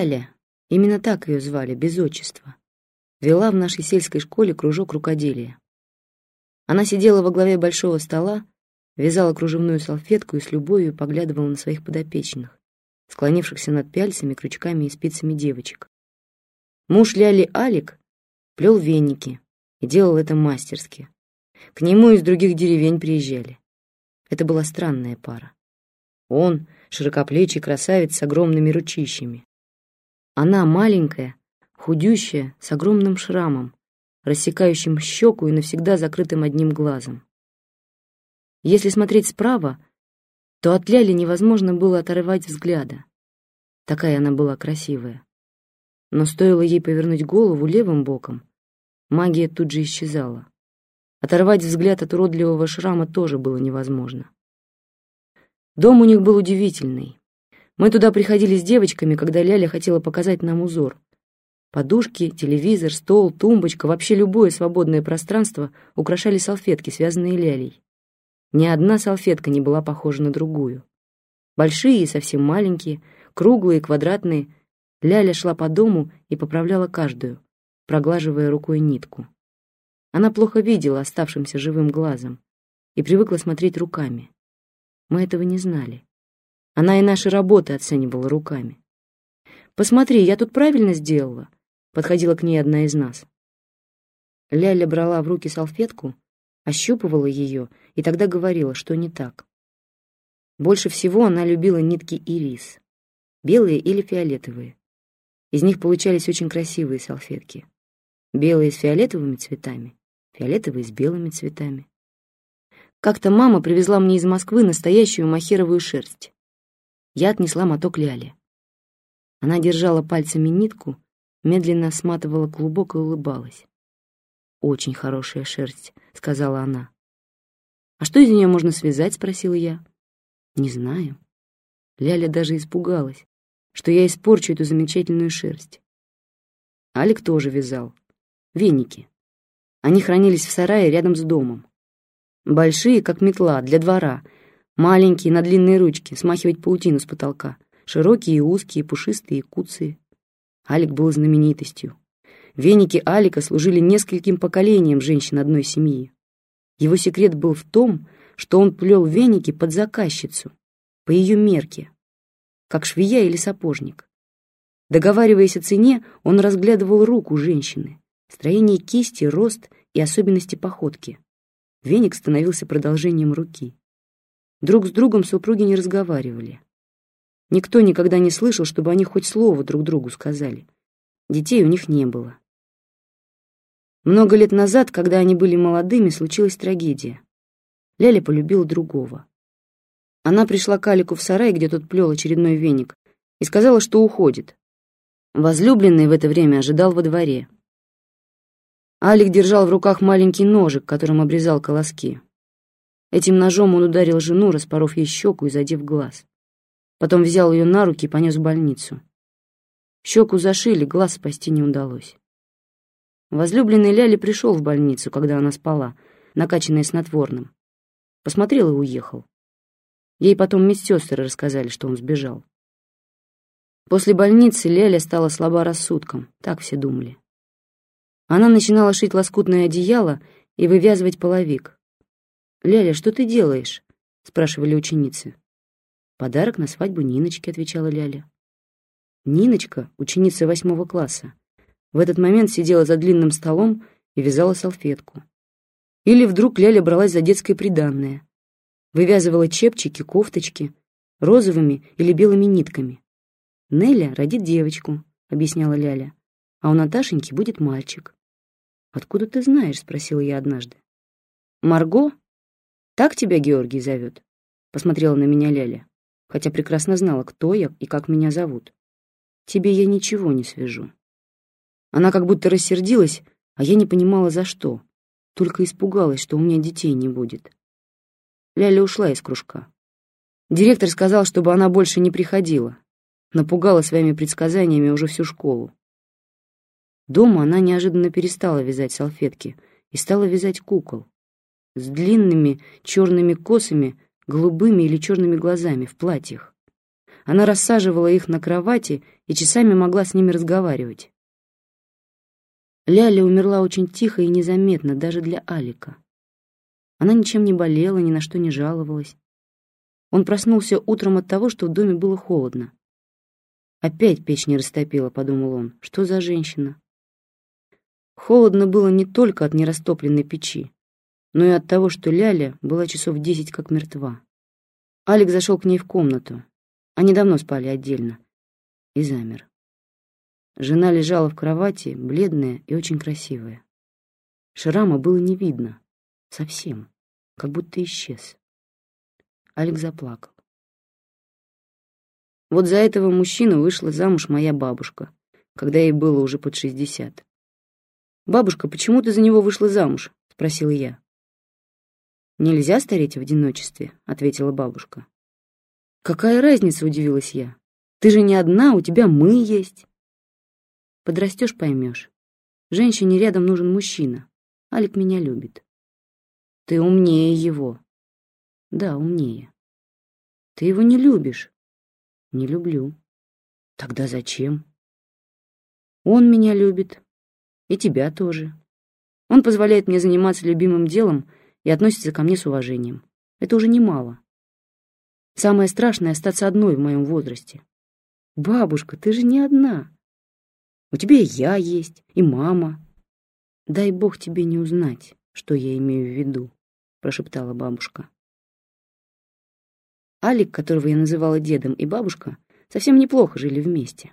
Ляля, именно так ее звали, без отчества, вела в нашей сельской школе кружок рукоделия. Она сидела во главе большого стола, вязала кружевную салфетку и с любовью поглядывала на своих подопечных, склонившихся над пяльцами, крючками и спицами девочек. Муж Ляли Алик плел веники и делал это мастерски. К нему из других деревень приезжали. Это была странная пара. Он — широкоплечий красавец с огромными ручищами. Она маленькая, худющая, с огромным шрамом, рассекающим щеку и навсегда закрытым одним глазом. Если смотреть справа, то от Ляли невозможно было оторвать взгляда. Такая она была красивая. Но стоило ей повернуть голову левым боком, магия тут же исчезала. Оторвать взгляд от уродливого шрама тоже было невозможно. Дом у них был удивительный. Мы туда приходили с девочками, когда Ляля хотела показать нам узор. Подушки, телевизор, стол, тумбочка, вообще любое свободное пространство украшали салфетки, связанные лялей. Ни одна салфетка не была похожа на другую. Большие и совсем маленькие, круглые, квадратные. Ляля шла по дому и поправляла каждую, проглаживая рукой нитку. Она плохо видела оставшимся живым глазом и привыкла смотреть руками. Мы этого не знали. Она и наши работы оценивала руками. «Посмотри, я тут правильно сделала?» Подходила к ней одна из нас. Ляля брала в руки салфетку, ощупывала ее и тогда говорила, что не так. Больше всего она любила нитки ирис, белые или фиолетовые. Из них получались очень красивые салфетки. Белые с фиолетовыми цветами, фиолетовые с белыми цветами. Как-то мама привезла мне из Москвы настоящую махеровую шерсть. Я отнесла моток ляли. Она держала пальцами нитку медленно сматывала клубок и улыбалась. «Очень хорошая шерсть», — сказала она. «А что из нее можно связать?» — спросила я. «Не знаю». Ляля даже испугалась, что я испорчу эту замечательную шерсть. Алик тоже вязал. Веники. Они хранились в сарае рядом с домом. Большие, как метла, для двора. Маленькие, на длинные ручки, смахивать паутину с потолка. Широкие и узкие, пушистые и куцые. Алик был знаменитостью. Веники Алика служили нескольким поколениям женщин одной семьи. Его секрет был в том, что он плел веники под заказчицу, по ее мерке, как швея или сапожник. Договариваясь о цене, он разглядывал руку женщины, строение кисти, рост и особенности походки. Веник становился продолжением руки. Друг с другом супруги не разговаривали. Никто никогда не слышал, чтобы они хоть слово друг другу сказали. Детей у них не было. Много лет назад, когда они были молодыми, случилась трагедия. Ляля полюбила другого. Она пришла к Алику в сарай, где тот плел очередной веник, и сказала, что уходит. Возлюбленный в это время ожидал во дворе. Алик держал в руках маленький ножик, которым обрезал колоски. Этим ножом он ударил жену, распоров ей щеку и задев глаз. Потом взял ее на руки и понес в больницу. Щеку зашили, глаз спасти не удалось. Возлюбленный Ляли пришел в больницу, когда она спала, накачанная снотворным. Посмотрел и уехал. Ей потом медсестры рассказали, что он сбежал. После больницы Ляля стала слаба рассудком, так все думали. Она начинала шить лоскутное одеяло и вывязывать половик. «Ляля, что ты делаешь?» — спрашивали ученицы. «Подарок на свадьбу Ниночки», — отвечала Ляля. Ниночка, ученица восьмого класса, в этот момент сидела за длинным столом и вязала салфетку. Или вдруг Ляля бралась за детское приданное. Вывязывала чепчики, кофточки, розовыми или белыми нитками. «Неля родит девочку», — объясняла Ляля, «а у Наташеньки будет мальчик». «Откуда ты знаешь?» — спросила я однажды. «Марго? Так тебя Георгий зовет?» — посмотрела на меня Ляля хотя прекрасно знала, кто я и как меня зовут. Тебе я ничего не свяжу. Она как будто рассердилась, а я не понимала, за что. Только испугалась, что у меня детей не будет. Ляля ушла из кружка. Директор сказал, чтобы она больше не приходила. Напугала своими предсказаниями уже всю школу. Дома она неожиданно перестала вязать салфетки и стала вязать кукол. С длинными черными косами голубыми или черными глазами в платьях. Она рассаживала их на кровати и часами могла с ними разговаривать. Ляля умерла очень тихо и незаметно, даже для Алика. Она ничем не болела, ни на что не жаловалась. Он проснулся утром от того, что в доме было холодно. «Опять печь не растопила», — подумал он. «Что за женщина?» Холодно было не только от нерастопленной печи, но и от того, что Ляля была часов десять как мертва. Алик зашел к ней в комнату. Они давно спали отдельно. И замер. Жена лежала в кровати, бледная и очень красивая. Шрама было не видно. Совсем. Как будто исчез. Алик заплакал. Вот за этого мужчину вышла замуж моя бабушка, когда ей было уже под шестьдесят. «Бабушка, почему ты за него вышла замуж?» — спросила я. «Нельзя стареть в одиночестве», — ответила бабушка. «Какая разница?» — удивилась я. «Ты же не одна, у тебя мы есть». «Подрастешь, поймешь. Женщине рядом нужен мужчина. Алик меня любит». «Ты умнее его». «Да, умнее». «Ты его не любишь». «Не люблю». «Тогда зачем?» «Он меня любит. И тебя тоже. Он позволяет мне заниматься любимым делом и относится ко мне с уважением. Это уже немало. Самое страшное — остаться одной в моем возрасте. Бабушка, ты же не одна. У тебя и я есть, и мама. Дай бог тебе не узнать, что я имею в виду, — прошептала бабушка. Алик, которого я называла дедом, и бабушка совсем неплохо жили вместе.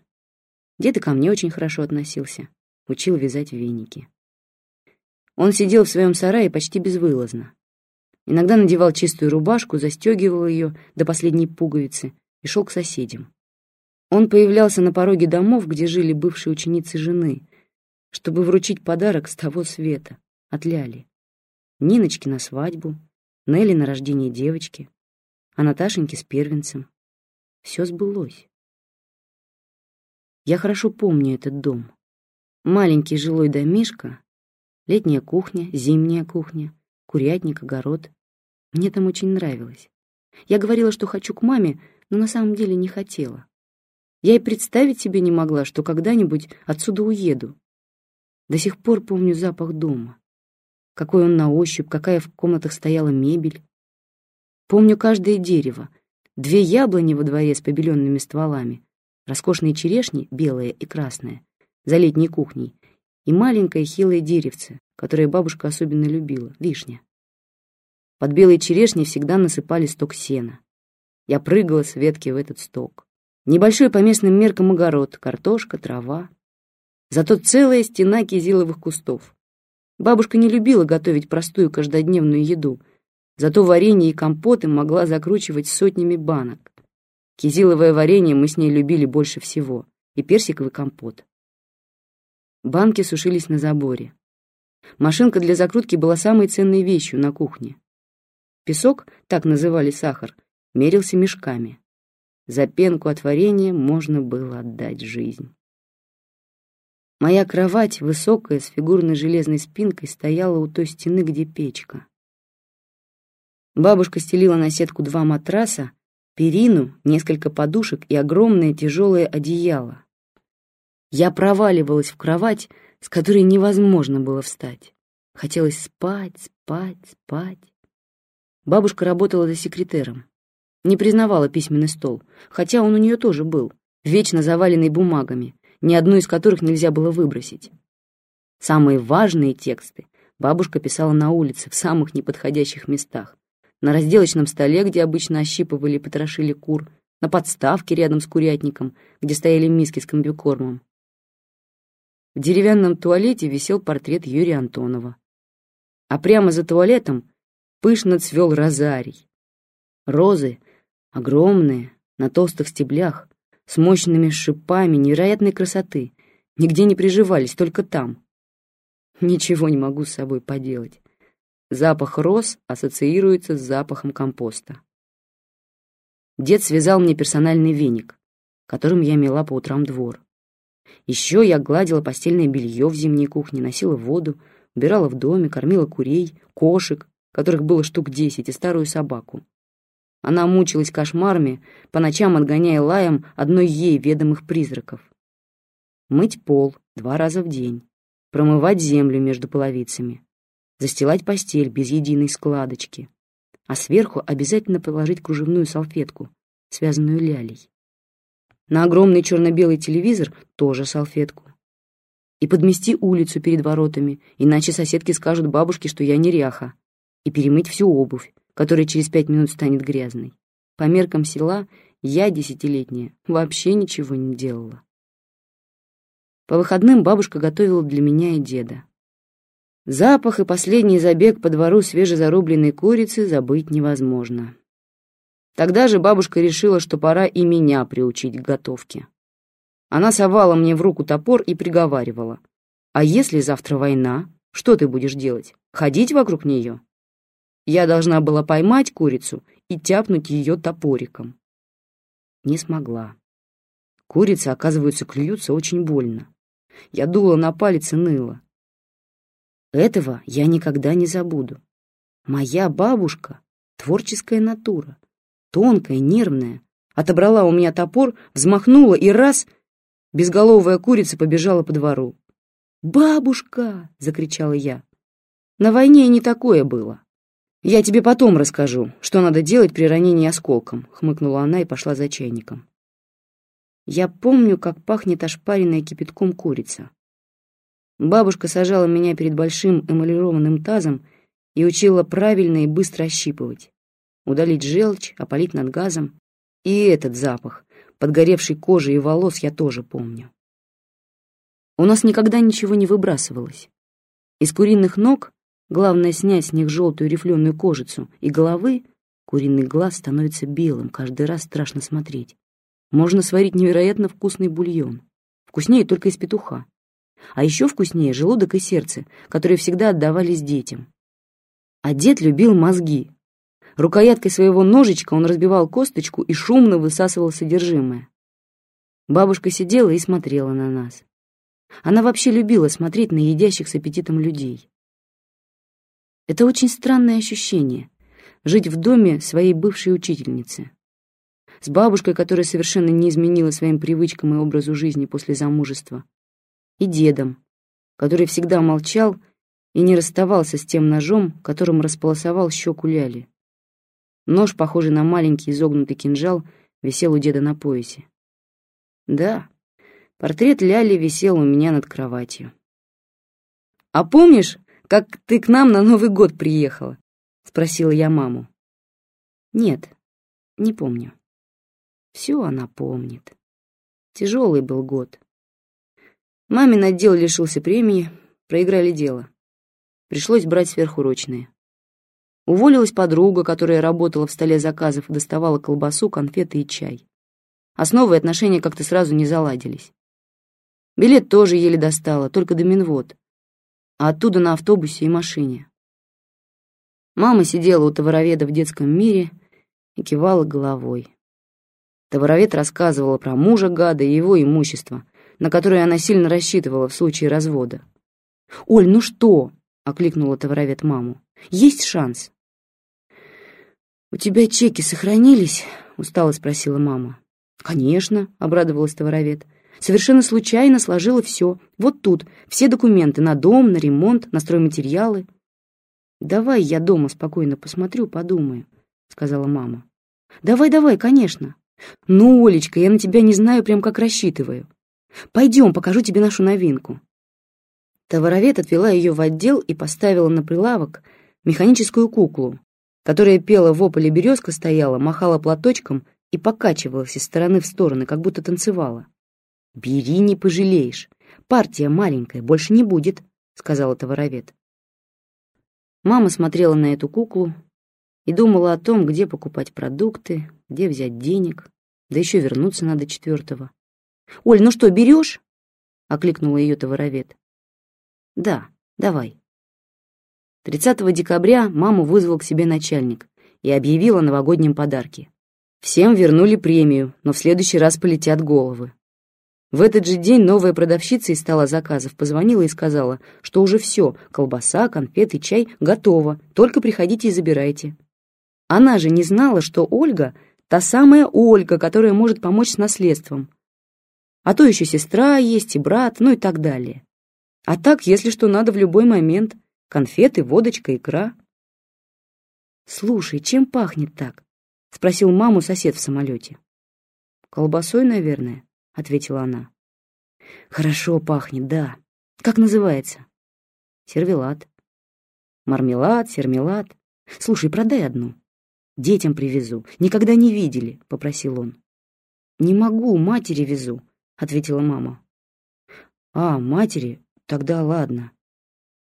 Дед и ко мне очень хорошо относился, учил вязать веники. Он сидел в своем сарае почти безвылазно. Иногда надевал чистую рубашку, застегивал ее до последней пуговицы и шел к соседям. Он появлялся на пороге домов, где жили бывшие ученицы жены, чтобы вручить подарок с того света, от Ляли. Ниночке на свадьбу, Нелли на рождение девочки, а Наташеньке с первенцем. Все сбылось. Я хорошо помню этот дом. Маленький жилой домишко, Летняя кухня, зимняя кухня, курятник, огород. Мне там очень нравилось. Я говорила, что хочу к маме, но на самом деле не хотела. Я и представить себе не могла, что когда-нибудь отсюда уеду. До сих пор помню запах дома. Какой он на ощупь, какая в комнатах стояла мебель. Помню каждое дерево. Две яблони во дворе с побеленными стволами, роскошные черешни, белая и красная, за летней кухней, и маленькое хилое деревце, которое бабушка особенно любила, вишня. Под белой черешней всегда насыпали сток сена. Я прыгала с ветки в этот сток. Небольшой по местным меркам огород, картошка, трава. Зато целая стена кизиловых кустов. Бабушка не любила готовить простую каждодневную еду, зато варенье и компоты могла закручивать сотнями банок. Кизиловое варенье мы с ней любили больше всего, и персиковый компот. Банки сушились на заборе. Машинка для закрутки была самой ценной вещью на кухне. Песок, так называли сахар, мерился мешками. За пенку от варенья можно было отдать жизнь. Моя кровать, высокая, с фигурной железной спинкой, стояла у той стены, где печка. Бабушка стелила на сетку два матраса, перину, несколько подушек и огромное тяжелое одеяло. Я проваливалась в кровать, с которой невозможно было встать. Хотелось спать, спать, спать. Бабушка работала за секретером. Не признавала письменный стол, хотя он у нее тоже был, вечно заваленный бумагами, ни одну из которых нельзя было выбросить. Самые важные тексты бабушка писала на улице, в самых неподходящих местах. На разделочном столе, где обычно ощипывали и потрошили кур, на подставке рядом с курятником, где стояли миски с комбикормом, в деревянном туалете висел портрет Юрия Антонова. А прямо за туалетом пышно цвел розарий. Розы, огромные, на толстых стеблях, с мощными шипами невероятной красоты, нигде не приживались, только там. Ничего не могу с собой поделать. Запах роз ассоциируется с запахом компоста. Дед связал мне персональный веник, которым я мела по утрам двор. Еще я гладила постельное белье в зимней кухне, носила воду, убирала в доме, кормила курей, кошек, которых было штук десять, и старую собаку. Она мучилась кошмарами, по ночам отгоняя лаем одной ей ведомых призраков. Мыть пол два раза в день, промывать землю между половицами, застилать постель без единой складочки, а сверху обязательно положить кружевную салфетку, связанную лялей. На огромный черно-белый телевизор тоже салфетку. И подмести улицу перед воротами, иначе соседки скажут бабушке, что я неряха, и перемыть всю обувь, которая через пять минут станет грязной. По меркам села я, десятилетняя, вообще ничего не делала. По выходным бабушка готовила для меня и деда. Запах и последний забег по двору свежезарубленной курицы забыть невозможно. Тогда же бабушка решила, что пора и меня приучить к готовке. Она совала мне в руку топор и приговаривала. «А если завтра война, что ты будешь делать? Ходить вокруг нее?» Я должна была поймать курицу и тяпнуть ее топориком. Не смогла. Курицы, оказывается, клюются очень больно. Я дула на палец и ныла. Этого я никогда не забуду. Моя бабушка — творческая натура тонкая, нервная, отобрала у меня топор, взмахнула и раз — безголовая курица побежала по двору. «Бабушка!» — закричала я. «На войне не такое было. Я тебе потом расскажу, что надо делать при ранении осколком», — хмыкнула она и пошла за чайником. Я помню, как пахнет ошпаренная кипятком курица. Бабушка сажала меня перед большим эмалированным тазом и учила правильно и быстро ощипывать удалить желчь, опалить над газом. И этот запах, подгоревшей кожи и волос, я тоже помню. У нас никогда ничего не выбрасывалось. Из куриных ног, главное снять с них желтую рифленую кожицу, и головы, куриный глаз становится белым, каждый раз страшно смотреть. Можно сварить невероятно вкусный бульон. Вкуснее только из петуха. А еще вкуснее желудок и сердце, которые всегда отдавались детям. А дед любил мозги, Рукояткой своего ножичка он разбивал косточку и шумно высасывал содержимое. Бабушка сидела и смотрела на нас. Она вообще любила смотреть на едящих с аппетитом людей. Это очень странное ощущение — жить в доме своей бывшей учительницы. С бабушкой, которая совершенно не изменила своим привычкам и образу жизни после замужества. И дедом, который всегда молчал и не расставался с тем ножом, которым располосовал щеку Ляли. Нож, похожий на маленький изогнутый кинжал, висел у деда на поясе. Да, портрет Ляли висел у меня над кроватью. «А помнишь, как ты к нам на Новый год приехала?» — спросила я маму. «Нет, не помню». Все она помнит. Тяжелый был год. Мамин отдел лишился премии, проиграли дело. Пришлось брать сверхурочные. Уволилась подруга, которая работала в столе заказов и доставала колбасу, конфеты и чай. Основы отношения как-то сразу не заладились. Билет тоже еле достала, только до Минвод. А оттуда на автобусе и машине. Мама сидела у товароведа в детском мире и кивала головой. Товаровед рассказывала про мужа гада и его имущество, на которое она сильно рассчитывала в случае развода. «Оль, ну что?» — окликнула товаровед маму. «Есть шанс?» «У тебя чеки сохранились?» — устало спросила мама. «Конечно», — обрадовалась товаровед. «Совершенно случайно сложила все. Вот тут все документы на дом, на ремонт, на стройматериалы». «Давай я дома спокойно посмотрю, подумаю», — сказала мама. «Давай, давай, конечно. Ну, Олечка, я на тебя не знаю прям как рассчитываю. Пойдем, покажу тебе нашу новинку». Товаровед отвела ее в отдел и поставила на прилавок механическую куклу, которая пела в ополе березка стояла, махала платочком и покачивалась из стороны в стороны, как будто танцевала. «Бери, не пожалеешь. Партия маленькая, больше не будет», — сказала товаровед. Мама смотрела на эту куклу и думала о том, где покупать продукты, где взять денег, да еще вернуться надо четвертого. «Оль, ну что, берешь?» — окликнула ее товаровед. «Да, давай». 30 декабря маму вызвал к себе начальник и объявил о новогоднем подарке. Всем вернули премию, но в следующий раз полетят головы. В этот же день новая продавщица из стола заказов позвонила и сказала, что уже все, колбаса, конфеты, чай готово, только приходите и забирайте. Она же не знала, что Ольга — та самая Ольга, которая может помочь с наследством. А то еще сестра есть и брат, ну и так далее. А так, если что надо в любой момент, конфеты, водочка, икра. «Слушай, чем пахнет так?» — спросил маму сосед в самолете. «Колбасой, наверное», — ответила она. «Хорошо пахнет, да. Как называется?» «Сервелат». «Мармелад, сермелад. Слушай, продай одну. Детям привезу. Никогда не видели», — попросил он. «Не могу, матери везу», — ответила мама. «А, матери? Тогда ладно».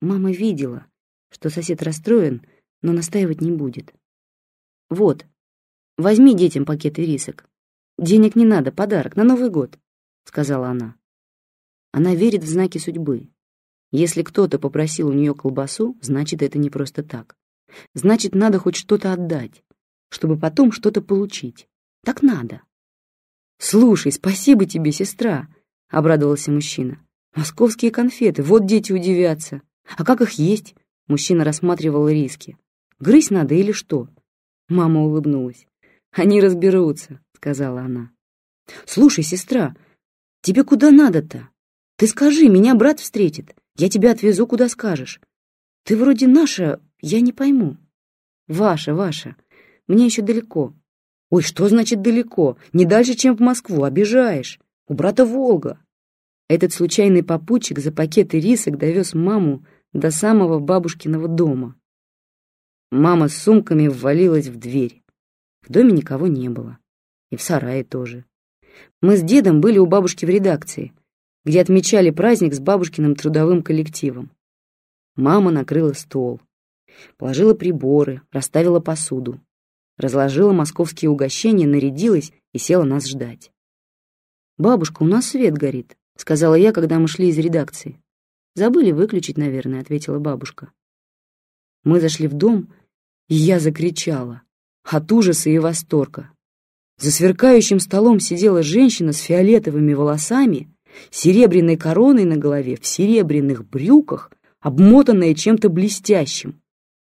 Мама видела, что сосед расстроен, но настаивать не будет. «Вот, возьми детям пакет ирисок. Денег не надо, подарок, на Новый год», — сказала она. Она верит в знаки судьбы. Если кто-то попросил у нее колбасу, значит, это не просто так. Значит, надо хоть что-то отдать, чтобы потом что-то получить. Так надо. «Слушай, спасибо тебе, сестра», — обрадовался мужчина. «Московские конфеты, вот дети удивятся. А как их есть?» Мужчина рассматривал риски. Грызть надо или что?» Мама улыбнулась. «Они разберутся», — сказала она. «Слушай, сестра, тебе куда надо-то? Ты скажи, меня брат встретит. Я тебя отвезу, куда скажешь. Ты вроде наша, я не пойму». «Ваша, ваша. Мне еще далеко». «Ой, что значит далеко? Не дальше, чем в Москву. Обижаешь. У брата Волга». Этот случайный попутчик за пакеты рисок довез маму до самого бабушкиного дома. Мама с сумками ввалилась в дверь. В доме никого не было. И в сарае тоже. Мы с дедом были у бабушки в редакции, где отмечали праздник с бабушкиным трудовым коллективом. Мама накрыла стол, положила приборы, расставила посуду, разложила московские угощения, нарядилась и села нас ждать. «Бабушка, у нас свет горит», — сказала я, когда мы шли из редакции. «Забыли выключить, наверное», — ответила бабушка. Мы зашли в дом, и я закричала от ужаса и восторга. За сверкающим столом сидела женщина с фиолетовыми волосами, серебряной короной на голове, в серебряных брюках, обмотанная чем-то блестящим.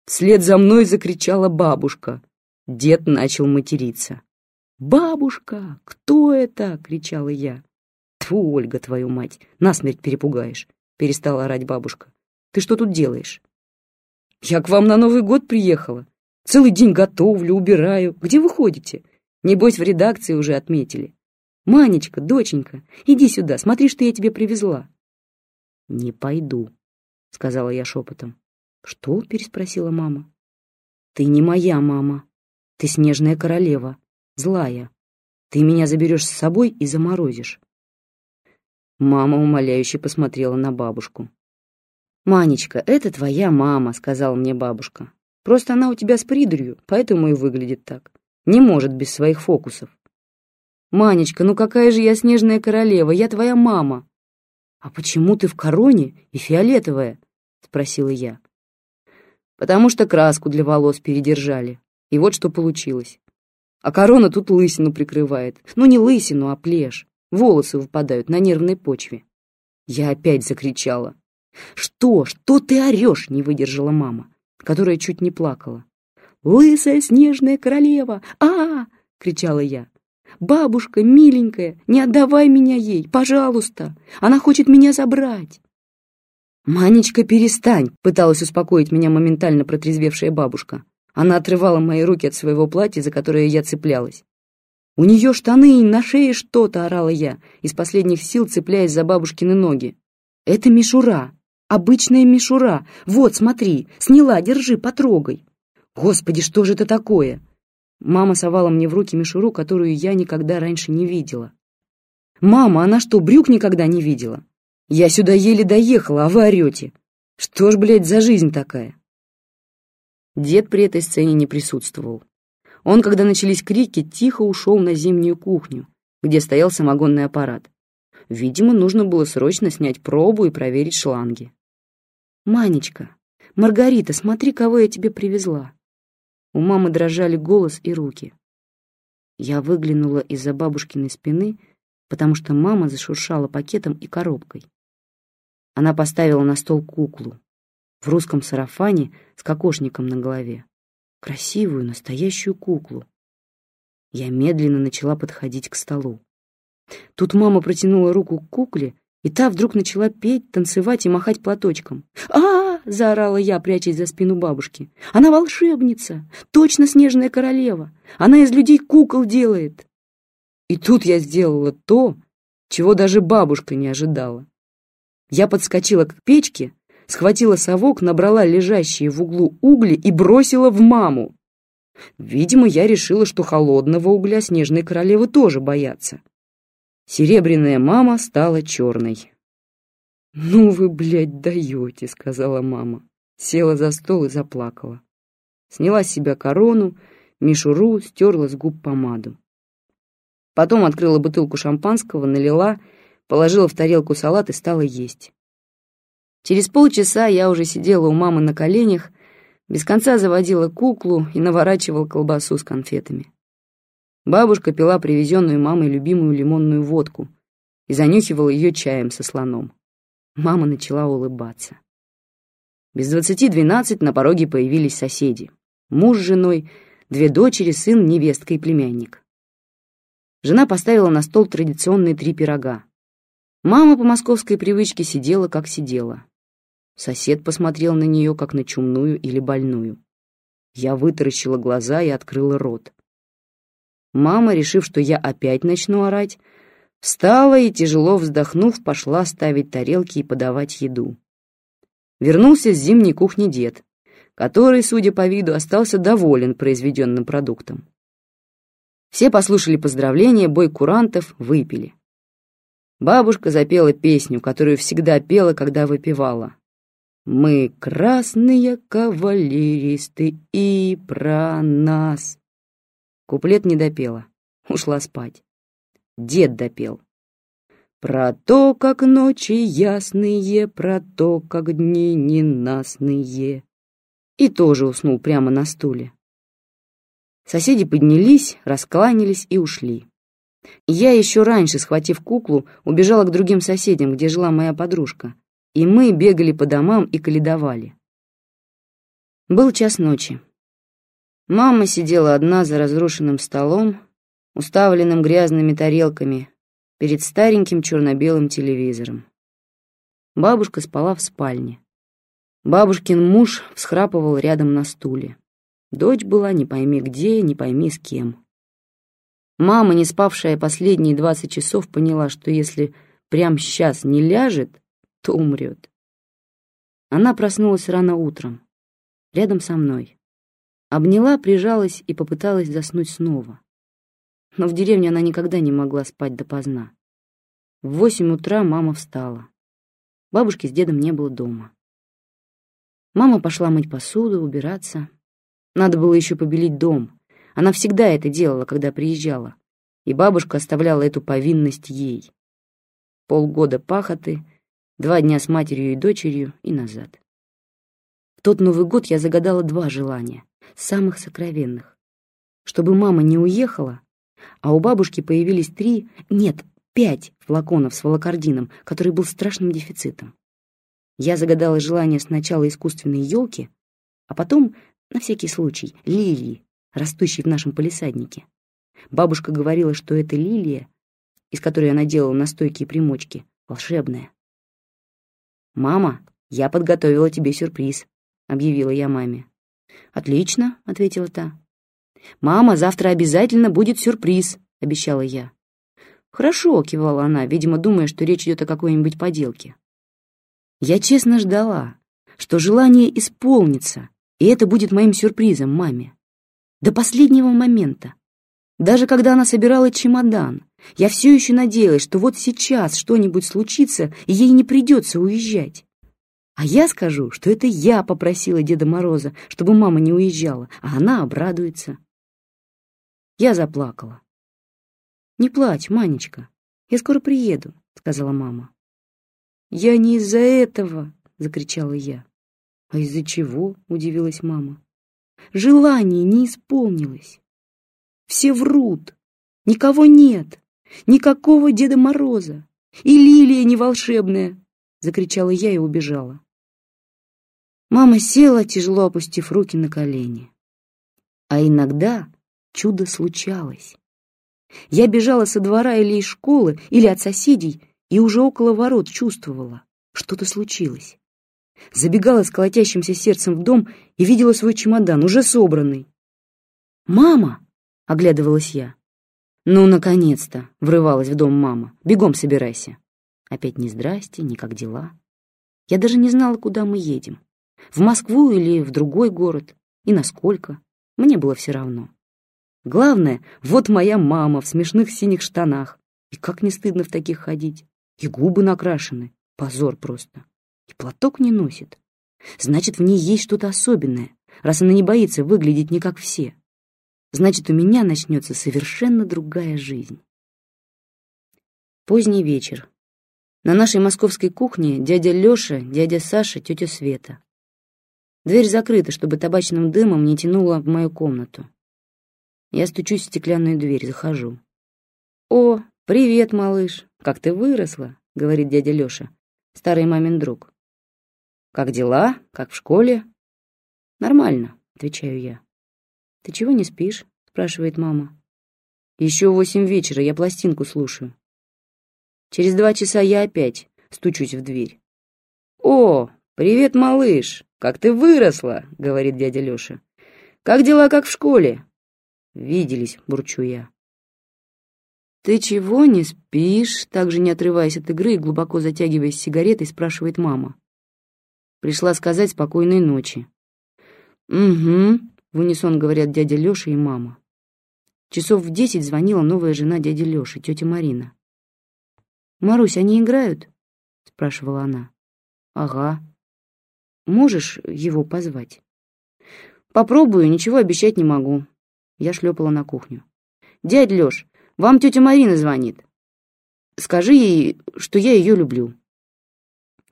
Вслед за мной закричала бабушка. Дед начал материться. «Бабушка, кто это?» — кричала я. «Тьфу, Ольга, твою мать, насмерть перепугаешь!» — перестала орать бабушка. «Ты что тут делаешь?» «Я к вам на Новый год приехала. Целый день готовлю, убираю. Где вы ходите? Небось, в редакции уже отметили. Манечка, доченька, иди сюда, смотри, что я тебе привезла». «Не пойду», — сказала я шепотом. «Что?» — переспросила мама. «Ты не моя мама. Ты снежная королева, злая. Ты меня заберешь с собой и заморозишь». Мама умоляюще посмотрела на бабушку. «Манечка, это твоя мама», — сказала мне бабушка. «Просто она у тебя с придурью, поэтому и выглядит так. Не может без своих фокусов». «Манечка, ну какая же я снежная королева, я твоя мама». «А почему ты в короне и фиолетовая?» — спросила я. «Потому что краску для волос передержали, и вот что получилось. А корона тут лысину прикрывает. Ну не лысину, а плешь. Волосы выпадают на нервной почве». Я опять закричала. «Что? Что ты орешь?» — не выдержала мама, которая чуть не плакала. «Лысая снежная королева! а, -а, -а кричала я. «Бабушка, миленькая, не отдавай меня ей, пожалуйста! Она хочет меня забрать!» «Манечка, перестань!» — пыталась успокоить меня моментально протрезвевшая бабушка. Она отрывала мои руки от своего платья, за которое я цеплялась. «У нее штаны, на шее что-то!» — орала я, из последних сил цепляясь за бабушкины ноги. «Это мишура! Обычная мишура. Вот, смотри, сняла, держи, потрогай. Господи, что же это такое? Мама совала мне в руки мишуру, которую я никогда раньше не видела. Мама, она что, брюк никогда не видела? Я сюда еле доехала, а вы орете. Что ж, блядь, за жизнь такая? Дед при этой сцене не присутствовал. Он, когда начались крики, тихо ушел на зимнюю кухню, где стоял самогонный аппарат. Видимо, нужно было срочно снять пробу и проверить шланги. «Манечка, Маргарита, смотри, кого я тебе привезла!» У мамы дрожали голос и руки. Я выглянула из-за бабушкиной спины, потому что мама зашуршала пакетом и коробкой. Она поставила на стол куклу в русском сарафане с кокошником на голове. Красивую, настоящую куклу. Я медленно начала подходить к столу. Тут мама протянула руку к кукле, и та вдруг начала петь, танцевать и махать платочком. а, -а, -а заорала я, прячась за спину бабушки. «Она волшебница! Точно снежная королева! Она из людей кукол делает!» И тут я сделала то, чего даже бабушка не ожидала. Я подскочила к печке, схватила совок, набрала лежащие в углу угли и бросила в маму. Видимо, я решила, что холодного угля снежной королевы тоже боятся. Серебряная мама стала черной. «Ну вы, блядь, даете», — сказала мама. Села за стол и заплакала. Сняла с себя корону, мишуру, стерла с губ помаду. Потом открыла бутылку шампанского, налила, положила в тарелку салат и стала есть. Через полчаса я уже сидела у мамы на коленях, без конца заводила куклу и наворачивала колбасу с конфетами. Бабушка пила привезенную мамой любимую лимонную водку и занюхивала ее чаем со слоном. Мама начала улыбаться. Без двадцати двенадцать на пороге появились соседи. Муж с женой, две дочери, сын, невестка и племянник. Жена поставила на стол традиционные три пирога. Мама по московской привычке сидела, как сидела. Сосед посмотрел на нее, как на чумную или больную. Я вытаращила глаза и открыла рот. Мама, решив, что я опять начну орать, встала и, тяжело вздохнув, пошла ставить тарелки и подавать еду. Вернулся с зимней кухни дед, который, судя по виду, остался доволен произведенным продуктом. Все послушали поздравления, бой курантов, выпили. Бабушка запела песню, которую всегда пела, когда выпивала. «Мы красные кавалеристы и про нас». Куплет не допела, ушла спать. Дед допел. Про то, как ночи ясные, про то, как дни ненастные. И тоже уснул прямо на стуле. Соседи поднялись, раскланялись и ушли. Я еще раньше, схватив куклу, убежала к другим соседям, где жила моя подружка, и мы бегали по домам и каледовали. Был час ночи. Мама сидела одна за разрушенным столом, уставленным грязными тарелками, перед стареньким черно-белым телевизором. Бабушка спала в спальне. Бабушкин муж всхрапывал рядом на стуле. Дочь была не пойми где, не пойми с кем. Мама, не спавшая последние двадцать часов, поняла, что если прямо сейчас не ляжет, то умрет. Она проснулась рано утром, рядом со мной. Обняла, прижалась и попыталась заснуть снова. Но в деревне она никогда не могла спать допоздна. В восемь утра мама встала. Бабушки с дедом не было дома. Мама пошла мыть посуду, убираться. Надо было еще побелить дом. Она всегда это делала, когда приезжала. И бабушка оставляла эту повинность ей. Полгода пахоты, два дня с матерью и дочерью и назад. В тот Новый год я загадала два желания самых сокровенных. Чтобы мама не уехала, а у бабушки появились три, нет, пять флаконов с волокордином, который был страшным дефицитом. Я загадала желание сначала искусственной елки, а потом, на всякий случай, лилии, растущей в нашем полисаднике. Бабушка говорила, что эта лилия, из которой она делала настойки и примочки, волшебная. «Мама, я подготовила тебе сюрприз», — объявила я маме. «Отлично», — ответила та. «Мама, завтра обязательно будет сюрприз», — обещала я. «Хорошо», — кивала она, видимо, думая, что речь идет о какой-нибудь поделке. Я честно ждала, что желание исполнится, и это будет моим сюрпризом маме. До последнего момента. Даже когда она собирала чемодан, я все еще надеялась, что вот сейчас что-нибудь случится, и ей не придется уезжать. А я скажу, что это я попросила Деда Мороза, чтобы мама не уезжала, а она обрадуется. Я заплакала. «Не плачь, Манечка, я скоро приеду», — сказала мама. «Я не из-за этого», — закричала я. «А из-за чего?» — удивилась мама. «Желание не исполнилось. Все врут. Никого нет. Никакого Деда Мороза. И лилия не волшебная!» — закричала я и убежала. Мама села, тяжело опустив руки на колени. А иногда чудо случалось. Я бежала со двора или из школы, или от соседей, и уже около ворот чувствовала, что-то случилось. Забегала с колотящимся сердцем в дом и видела свой чемодан, уже собранный. «Мама!» — оглядывалась я. «Ну, наконец-то!» — врывалась в дом мама. «Бегом собирайся!» Опять ни здрасте, ни как дела. Я даже не знала, куда мы едем. В Москву или в другой город, и насколько. Мне было все равно. Главное, вот моя мама в смешных синих штанах. И как не стыдно в таких ходить. И губы накрашены. Позор просто. И платок не носит. Значит, в ней есть что-то особенное, раз она не боится выглядеть не как все. Значит, у меня начнется совершенно другая жизнь. Поздний вечер. На нашей московской кухне дядя Лёша, дядя Саша, тетя Света. Дверь закрыта, чтобы табачным дымом не тянуло в мою комнату. Я стучусь в стеклянную дверь, захожу. «О, привет, малыш! Как ты выросла!» — говорит дядя Лёша, старый мамин друг. «Как дела? Как в школе?» «Нормально», — отвечаю я. «Ты чего не спишь?» — спрашивает мама. «Еще восемь вечера, я пластинку слушаю». Через два часа я опять стучусь в дверь. «О, привет, малыш! Как ты выросла!» — говорит дядя Лёша. «Как дела, как в школе?» «Виделись», — бурчу я. «Ты чего не спишь?» Также не отрываясь от игры и глубоко затягиваясь сигаретой, спрашивает мама. Пришла сказать спокойной ночи. «Угу», — в унисон говорят дядя Лёша и мама. Часов в десять звонила новая жена дяди Лёши, тетя Марина. «Марусь, они играют?» — спрашивала она. «Ага. Можешь его позвать?» «Попробую, ничего обещать не могу». Я шлепала на кухню. «Дядь Лёш, вам тетя Марина звонит. Скажи ей, что я ее люблю».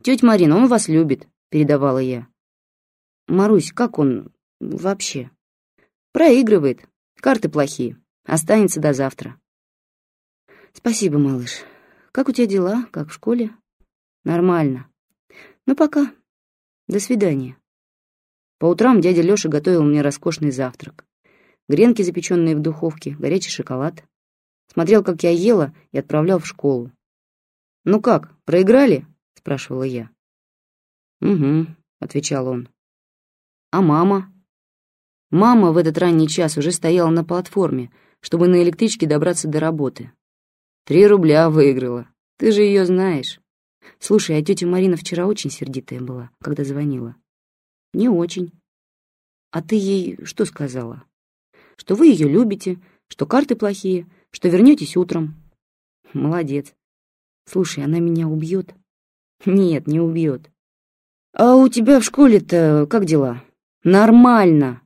«Тетя Марина, он вас любит», — передавала я. «Марусь, как он вообще?» «Проигрывает. Карты плохие. Останется до завтра». «Спасибо, малыш. Как у тебя дела? Как в школе? Нормально. Ну, пока. До свидания. По утрам дядя Лёша готовил мне роскошный завтрак. Гренки, запеченные в духовке, горячий шоколад. Смотрел, как я ела, и отправлял в школу. «Ну как, проиграли?» — спрашивала я. «Угу», — отвечал он. «А мама?» Мама в этот ранний час уже стояла на платформе, чтобы на электричке добраться до работы. Три рубля выиграла. Ты же ее знаешь. Слушай, а тетя Марина вчера очень сердитая была, когда звонила. Не очень. А ты ей что сказала? Что вы ее любите, что карты плохие, что вернетесь утром. Молодец. Слушай, она меня убьет? Нет, не убьет. А у тебя в школе-то как дела? Нормально.